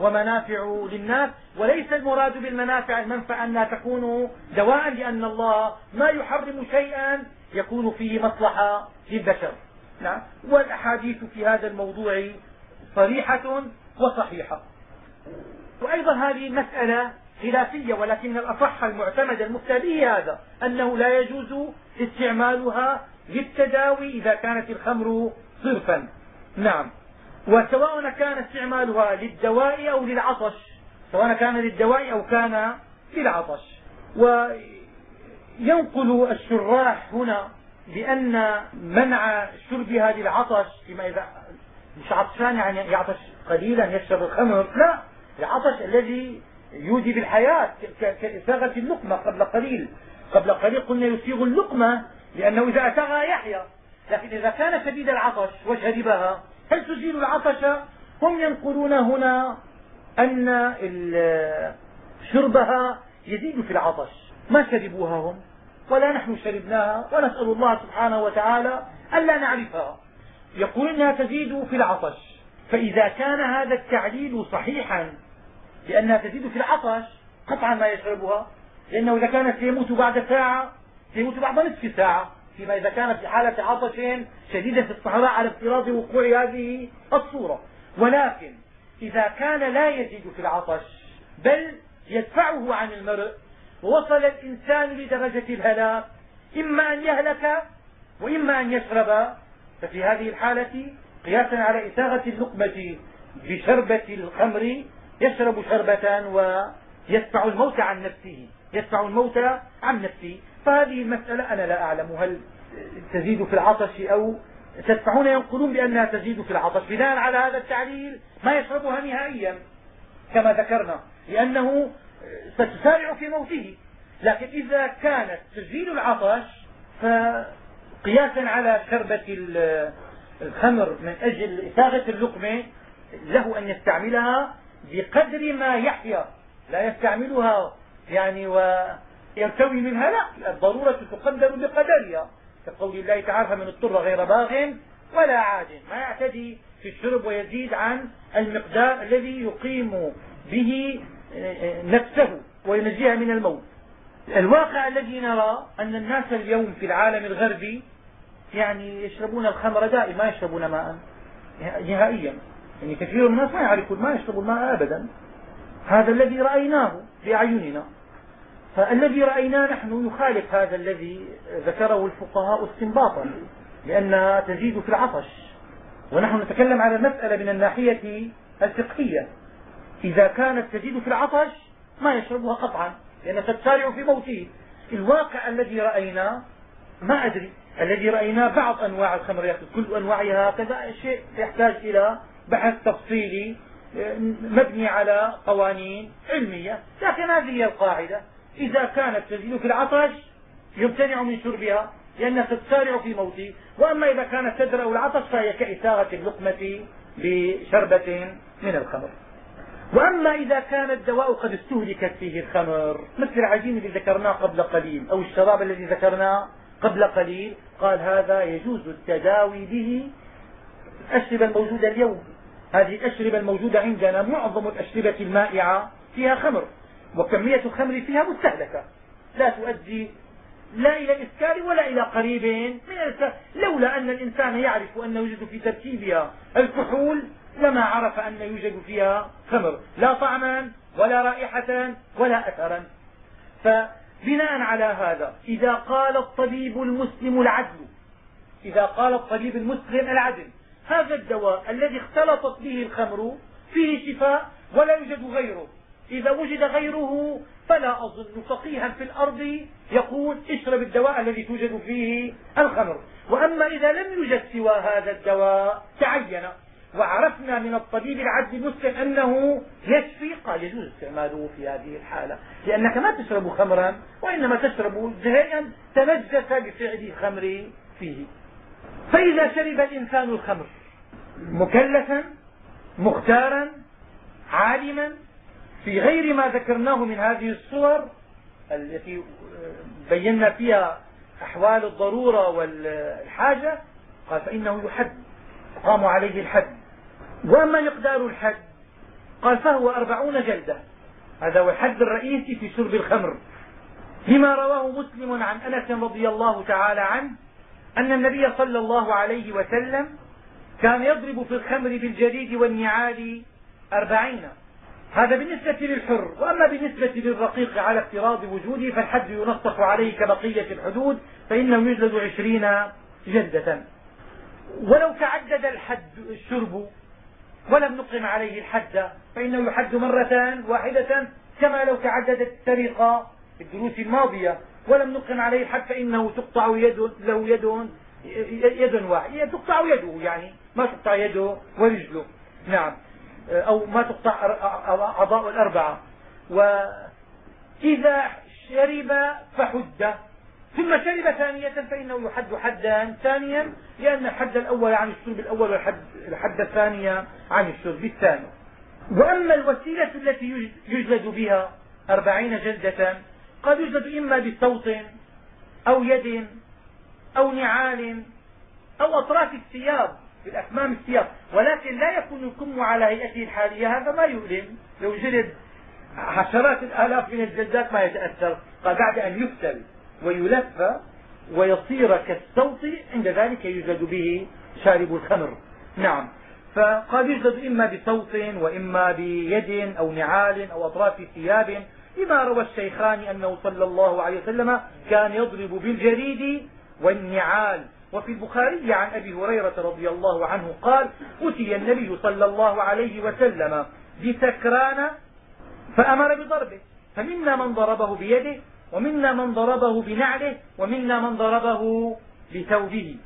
ومنافع للناس. وليس المراد بالمنافع المنفعة أنها تكون دواء لأن الله ما يحرم شيئا يكون فيه مصلحة للبشر. نعم. والأحاديث في هذا الموضوع صريحة وصحيحة. وأيضا هذه مسألة خلافية ولكن الأصح المعتمد المفتى به هذا أنه لا يجوز استعمالها للتداوي إذا كانت الخمر صرفا. نعم. وسواء كان استعمالها للدواء أو للعطش سواء كان للدواء أو كان للعطش. وينقل الشراح هنا بأن منع شربها للعطش فيما إذا مش عطشان يعني يعطش قليلا يشرب الخمر لا العطش الذي يودي بالحياة كإساغة اللقمة قبل قليل. قبل قليل قلنا يسيغ اللقمة لأنه إذا أساغها يحيا. لكن إذا كان شديد العطش وشربها هل تزيل العطش؟ هم ينقلون هنا أن شربها يزيد في العطش. ما شربوها هم؟ ولا نحن شربناها ونسأل الله سبحانه وتعالى ألا نعرفها. يقول إنها تزيد في العطش. فإذا كان هذا التعليل صحيحا لأنها تزيد في العطش قطعا ما يشربها لأنه إذا كانت سيموت بعد ساعة سيموت بعد نصف ساعة فيما إذا كانت في حالة عطش شديدة في الصحراء على افتراض وقوع هذه الصورة. ولكن إذا كان لا يزيد في العطش بل يدفعه عن المرء ووصل الإنسان لدرجة الهلاك إما أن يهلك وإما أن يشرب. ففي هذه الحالة قياسا على إساغة اللقمة بشربة الخمر يشرب شربة ويدفع الموت عن نفسه يدفع الموت عن نفسه. فهذه المسألة أنا لا أعلم هل تزيد في العطش أو تدفعون ينقلون بأنها تزيد في العطش؟ بناء على هذا التعليل ما يشربها نهائيا كما ذكرنا لأنه ستسارع في موته. لكن إذا كانت تزيل العطش فقياسا على شربة الخمر من أجل إساغة اللقمة له أن يستعملها بقدر ما يحيا. لا يستعملها يعني ويرتوي منها لا. الضرورة تقدر بقدرها. كقول الله تعالى فمن اضطر غير باغ ولا عاد. ما يعتدي في الشرب ويزيد عن المقدار الذي يقيم به نفسه وينجيها من الموت. الواقع الذي نرى أن الناس اليوم في العالم الغربي يعني يشربون الخمر دائما ما يشربون ماء نهائيا. يعني كثير من الناس ما يعرفون ما يشربون الماء أبدا. هذا الذي رأيناه بأعيننا. فالذي رأيناه نحن يخالف هذا الذي ذكره الفقهاء استنباطا لأنها تزيد في العطش. ونحن نتكلم على المسألة من الناحية الفقهية. إذا كانت تزيد في العطش ما يشربها قطعا لأنها تسارع في موته. الواقع الذي رأيناه ما أدري الذي رأيناه بعض أنواع الخمريات كل أنواعها هكذا شيء يحتاج إلى بحث تفصيلي مبني على قوانين علمية. لكن هذه هي القاعدة. إذا كانت تزيد في العطش يمتنع من شربها لأنها تتسارع في موته. وأما إذا كانت تدرأ العطش فهي كإساغة اللقمة بشربة من الخمر. وأما إذا كان الدواء قد استهلكت فيه الخمر مثل العجين الذي ذكرناه قبل قليل؟ أو الشراب الذي ذكرناه قبل قليل؟ قال هذا يجوز التداوي به الأشربة الموجودة اليوم. هذه الأشربة الموجودة عندنا معظم الأشربة المائعة فيها خمر وكمية الخمر فيها مستهلكة. لا تؤدي لا إلى الإسكار ولا إلى قريب من الإسكار لولا أن الإنسان يعرف أنه يوجد في تركيبها الكحول لما عرف أن يوجد فيها خمر لا طعما ولا رائحة ولا أثرا. فبناء على هذا إذا قال الطبيب المسلم العدل إذا قال الطبيب المسلم العدل هذا الدواء الذي اختلطت به الخمر فيه شفاء ولا يوجد غيره. إذا وجد غيره فلا أظن فقيها في الأرض يقول اشرب الدواء الذي توجد فيه الخمر. وأما إذا لم يوجد سوى هذا الدواء تعين. وعرفنا من الطبيب العدل المسلم أنه يشفي قال يجوز استعماله في هذه الحالة لأنك ما تشرب خمرا وإنما تشرب زهيا تنجس بفعل الخمر فيه. فإذا شرب الإنسان الخمر مكلفا مختارا عالما في غير ما ذكرناه من هذه الصور التي بينا فيها أحوال الضرورة والحاجة قال فإنه يحد يقام عليه الحد. وأما مقدار الحد قال فهو أربعون جلدة. هذا هو الحد الرئيسي في شرب الخمر. لما رواه مسلم عن أنس رضي الله تعالى عنه أن النبي صلى الله عليه وسلم كان يضرب في الخمر بالجريد والنعال أربعين. هذا بالنسبة للحر وأما بالنسبة للرقيق على افتراض وجوده فالحد ينصف عليه كبقية الحدود فإنه يجلد عشرين جلدة. ولو تعدد الحد الشرب ولم نقم عليه الحد فإنه يحد مرة واحدة كما لو تعددت السرقة في الدروس الماضية. ولم نقم عليه الحد فإنه تقطع يد له يد يد واحدة تقطع يده يعني ما تقطع يده ورجله. نعم. أو ما تقطع أعضاء الأربعة. وإذا شرب فحد. ثم شرب ثانية فإنه يحد حدا ثانيا لأن الحد الأول عن الشرب الأول والحد الحد الثاني عن الشرب الثاني. وأما الوسيلة التي يجلد بها أربعين جلدة قد يوجد إما بصوت أو يد أو نعال أو أطراف الثياب بالأكمام الثياب. ولكن لا يكون الكم على هيئته الحالية هذا ما يؤلم. لو جلد عشرات الآلاف من الجلدات ما يتأثر قال بعد أن يفتل. ويلف ويصير كالصوت عند ذلك يوجد به شارب الخمر. نعم. فقال يوجد إما بصوت وإما بيد أو نعال أو أطراف ثياب لما روى الشيخان أنه صلى الله عليه وسلم كان يضرب بالجريد والنعال. وفي البخاري عن أبي هريرة رضي الله عنه قال أتي النبي صلى الله عليه وسلم بسكران فأمر بضربه فمنا من ضربه بيده؟ ومنا من ضربه بنعله ومنا من ضربه بثوبه.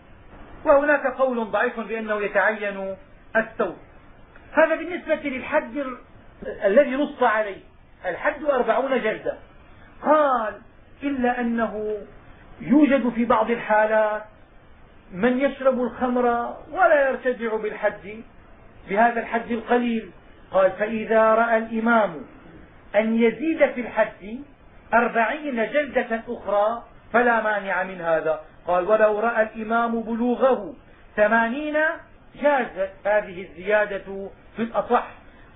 وهناك قول ضعيف بأنه يتعين الثوب. هذا بالنسبة للحد الذي نص عليه. الحد أربعون جلدة. قال إلا أنه يوجد في بعض الحالات من يشرب الخمر ولا يرتدع بالحد بهذا الحد القليل. قال فإذا رأى الإمام أن يزيد في الحد أربعين جلدة أخرى فلا مانع من هذا. قال ولو رأى الإمام بلوغه ثمانين جازت هذه الزيادة في الأصح.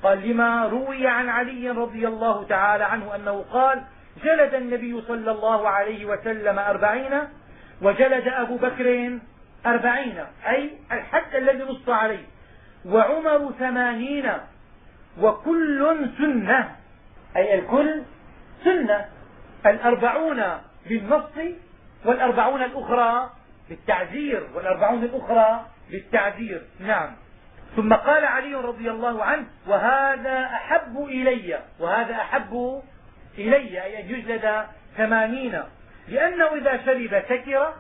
قال لما روي عن علي رضي الله تعالى عنه أنه قال جلد النبي صلى الله عليه وسلم أربعين وجلد أبو بكر أربعين أي الحد الذي نص عليه. وعمر ثمانين وكل سنة أي الكل سنة. الأربعون بالنص والأربعون الأخرى بالتعزير والأربعون الأخرى بالتعزير نعم. ثم قال علي رضي الله عنه وهذا أحب إلي وهذا أحب إلي أي أن يجلد ثمانين. لأنه إذا شرب سكر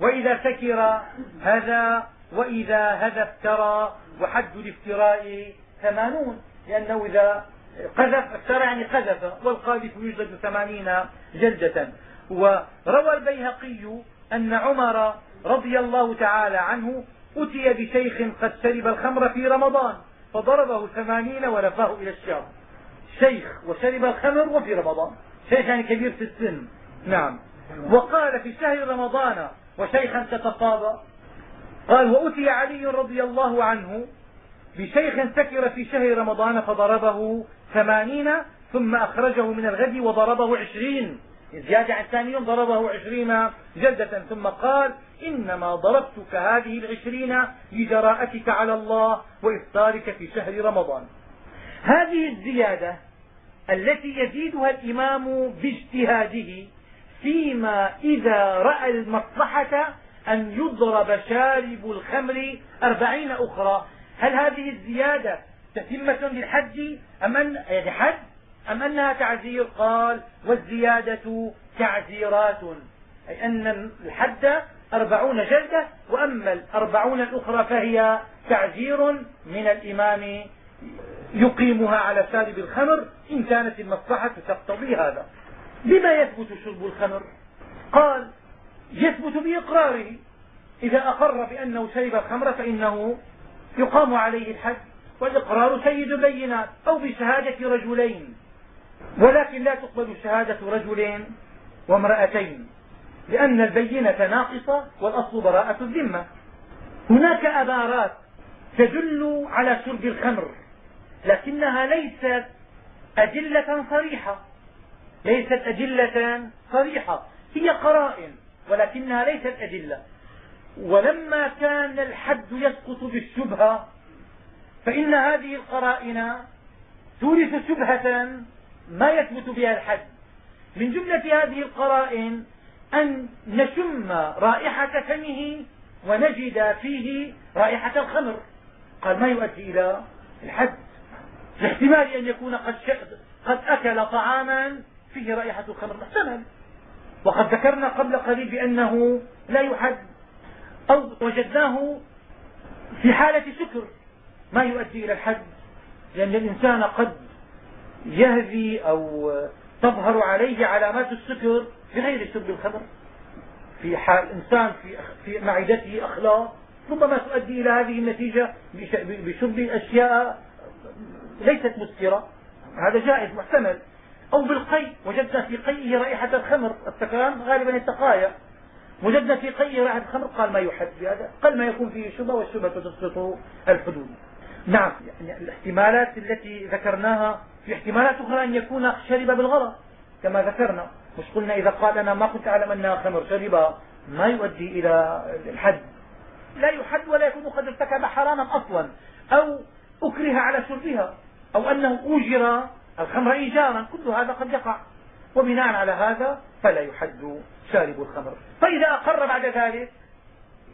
وإذا سكر هذا وإذا هذا افترى وحد الافتراء ثمانون. لأنه إذا قذف افترى يعني قذف والقاذف يوجد ثمانين جلدة. وروى البيهقي أن عمر رضي الله تعالى عنه أتي بشيخ قد شرب الخمر في رمضان فضربه ثمانين ولفاه إلى الشام. شيخ وشرب الخمر وفي رمضان. شيخ يعني كبير في السن. نعم. وقال في شهر رمضان وشيخا تتقاضى قال وأتي علي رضي الله عنه بشيخ سكر في شهر رمضان فضربه ثمانين ثم أخرجه من الغد وضربه عشرين. زيادة عن ثاني يوم ضربه عشرين جلدة ثم قال إنما ضربتك هذه العشرين لجراءتك على الله وإفطارك في شهر رمضان. هذه الزيادة التي يزيدها الإمام باجتهاده فيما إذا رأى المصلحة أن يضرب شارب الخمر أربعين أخرى. هل هذه الزيادة تتمة للحج أم أن حد أم أنها تعزير؟ قال والزيادة تعزيرات. أي أن الحد أربعون جلدة وأما الأربعون الأخرى فهي تعزير من الإمام يقيمها على شارب الخمر إن كانت المصلحة تقتضي هذا. بما يثبت شرب الخمر؟ قال يثبت بإقراره. إذا أقر بأنه شرب الخمر فإنه يقام عليه الحد والإقرار سيد البينات أو بشهادة رجلين. ولكن لا تقبل شهادة رجل وامرأتين لأن البينة ناقصة والأصل براءة الذمة. هناك أمارات تدل على شرب الخمر لكنها ليست أدلة صريحة. ليست أدلة صريحة هي قرائن ولكنها ليست أدلة. ولما كان الحد يسقط بالشبهة فإن هذه القرائن تورث شبهة ما يثبت بها الحد. من جملة هذه القرائن أن نشم رائحة فمه ونجد فيه رائحة الخمر. قال ما يؤدي إلى الحد. لاحتمال أن يكون قد, قد أكل طعاما فيه رائحة الخمر. محتمل وقد ذكرنا قبل قليل بأنه لا يحد. أو وجدناه في حالة سكر ما يؤدي إلى الحد لأن الإنسان قد يهذي أو تظهر عليه علامات السكر بغير شرب الخمر في حال إنسان في, في معدته أخلاق ربما تؤدي إلى هذه النتيجة بشرب أشياء ليست مسكرة. هذا جائز محتمل. أو بالقي وجدنا في قيئه رائحة الخمر السكران غالبا التقايا وجدنا في قيئه رائحة الخمر قال ما يحد بهذا قل ما يكون فيه شبهة والشبهة تسقط الحدود. نعم يعني الاحتمالات التي ذكرناها في احتمالات أخرى أن يكون شرب بالغلط كما ذكرنا. مش قلنا إذا قال أنا ما كنت أعلم أنها خمر شربها ما يؤدي إلى الحد. لا يحد ولا يكون قد ارتكب حراما أصلا أو أكره على شربها أو أنه أوجر الخمر إيجارا. كل هذا قد يقع. وبناء على هذا فلا يحد شارب الخمر. فإذا أقر بعد ذلك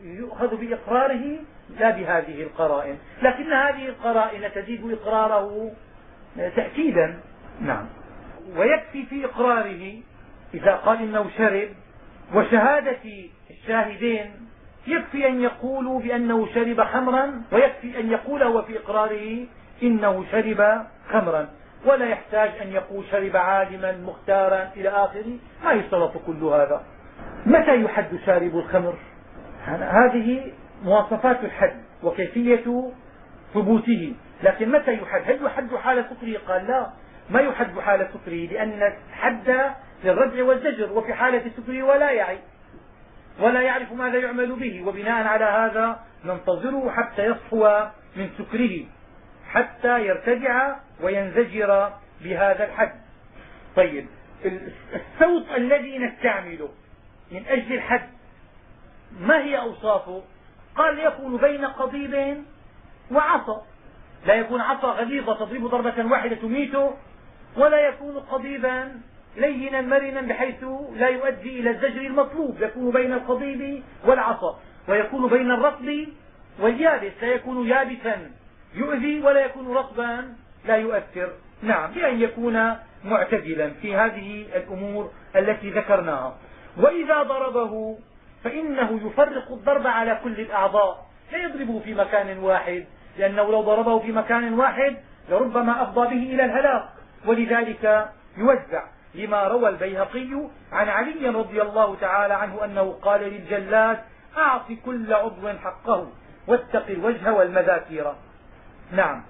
يؤخذ بإقراره لا بهذه القرائن. لكن هذه القرائن تزيد إقراره تأكيدا. نعم. ويكفي في إقراره إذا قال إنه شرب وشهادة الشاهدين يكفي أن يقولوا بأنه شرب خمرا ويكفي أن يقول هو في إقراره إنه شرب خمرا. ولا يحتاج أن يقول شرب عالما مختارا إلى آخره. ما يشترط كل هذا. متى يحد شارب الخمر؟ هذه مواصفات الحد وكيفية ثبوته. لكن متى يحد؟ هل يحد حال سكره قال لا. ما يحد حال سكره لأن الحد للردع والزجر وفي حالة سكره ولا يعي. ولا يعرف ماذا يعمل به. وبناء على هذا ننتظره حتى يصحو من سكره. حتى يرتجع وينزجر بهذا الحد. طيب الصوت الذي نستعمله من أجل الحد ما هي أوصافه؟ قال يكون بين قضيب وعصا. لا يكون عصا غليظة تضرب ضربة واحدة تميته ولا يكون قضيبا لينا مرنا بحيث لا يؤدي إلى الزجر المطلوب يكون بين القضيب والعصا. ويكون بين الرطب واليابس لا يكون يابسا. يؤذي ولا يكون رطبا لا يؤثر. نعم بأن يكون معتدلا في هذه الأمور التي ذكرناها. وإذا ضربه فإنه يفرق الضرب على كل الأعضاء. لا يضربه في مكان واحد لأنه لو ضربه في مكان واحد لربما أفضى به إلى الهلاك. ولذلك يوزع لما روى البيهقي عن علي رضي الله تعالى عنه أنه قال للجلاد أعط كل عضو حقه واتق الوجه والمذاكير. نعم.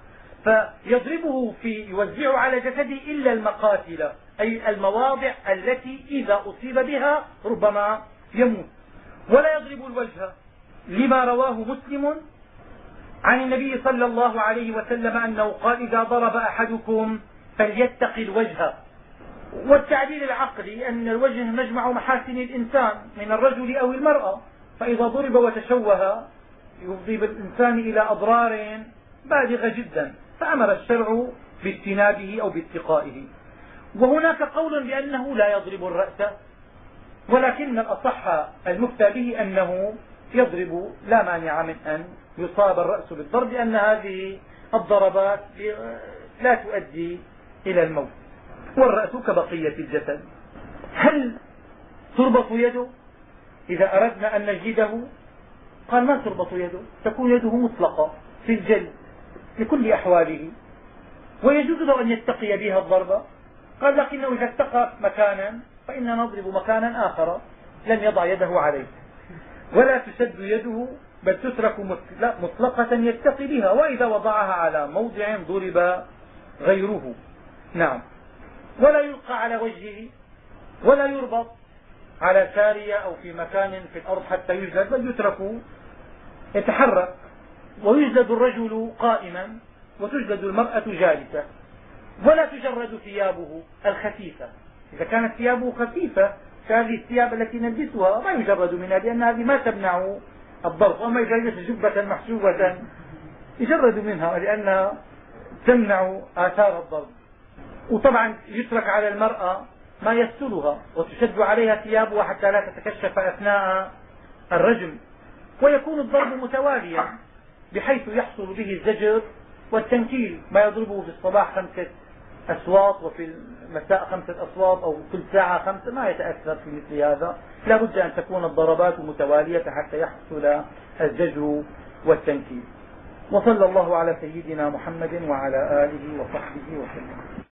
فيضربه في يوزعه على جسده إلا المقاتل أي المواضع التي إذا أصيب بها ربما يموت. ولا يضرب الوجه. لما رواه مسلم عن النبي صلى الله عليه وسلم أنه قال إذا ضرب أحدكم فليتق الوجه. والتعبير العقلي أن الوجه مجمع محاسن الإنسان من الرجل أو المرأة. فإذا ضرب وتشوه يفضي بالإنسان إلى أضرار بالغة جدا فأمر الشرع باجتنابه أو باتقائه. وهناك قول بأنه لا يضرب الرأس ولكن الأصح المفتى به أنه يضرب لا مانع من أن يصاب الرأس بالضرب لأن هذه الضربات لا تؤدي إلى الموت. والرأس كبقية الجسد. هل تربط يده؟ إذا أردنا أن نجده قال ما تربط يده؟ تكون يده مطلقة في الجلد. لكل أحواله ويجوز له أن يتقي بها الضربة قال لكنه إذا اتقى مكانا فإننا نضرب مكانا آخر لم يضع يده عليه. ولا تسد يده بل تترك مطلقة يتقي بها وإذا وضعها على موضع ضرب غيره. نعم. ولا يلقى على وجهه ولا يربط على سارية أو في مكان في الأرض حتى يجلد بل يترك يتحرك. ويجلد الرجل قائما وتجلد المرأة جالسة ولا تجرد ثيابه الخفيفة. إذا كانت ثيابه خفيفة فهذه الثياب التي نلبسها ما يجرد منها لأن هذه ما تمنع الضرب. أما إذا لبس جبة محسوبة يجرد منها لأنها تمنع آثار الضرب. وطبعا يترك على المرأة ما يسترها وتشد عليها ثيابها حتى لا تتكشف أثناء الرجم ويكون الضرب متواليا. بحيث يحصل به الزجر والتنكيل. ما يضربه في الصباح خمسة أصوات وفي المساء خمسة أصوات أو كل ساعة خمسة ما يتأثر في مثل هذا لا بد أن تكون الضربات متوالية حتى يحصل الزجر والتنكيل. وصلى الله على سيدنا محمد وعلى آله وصحبه وسلم.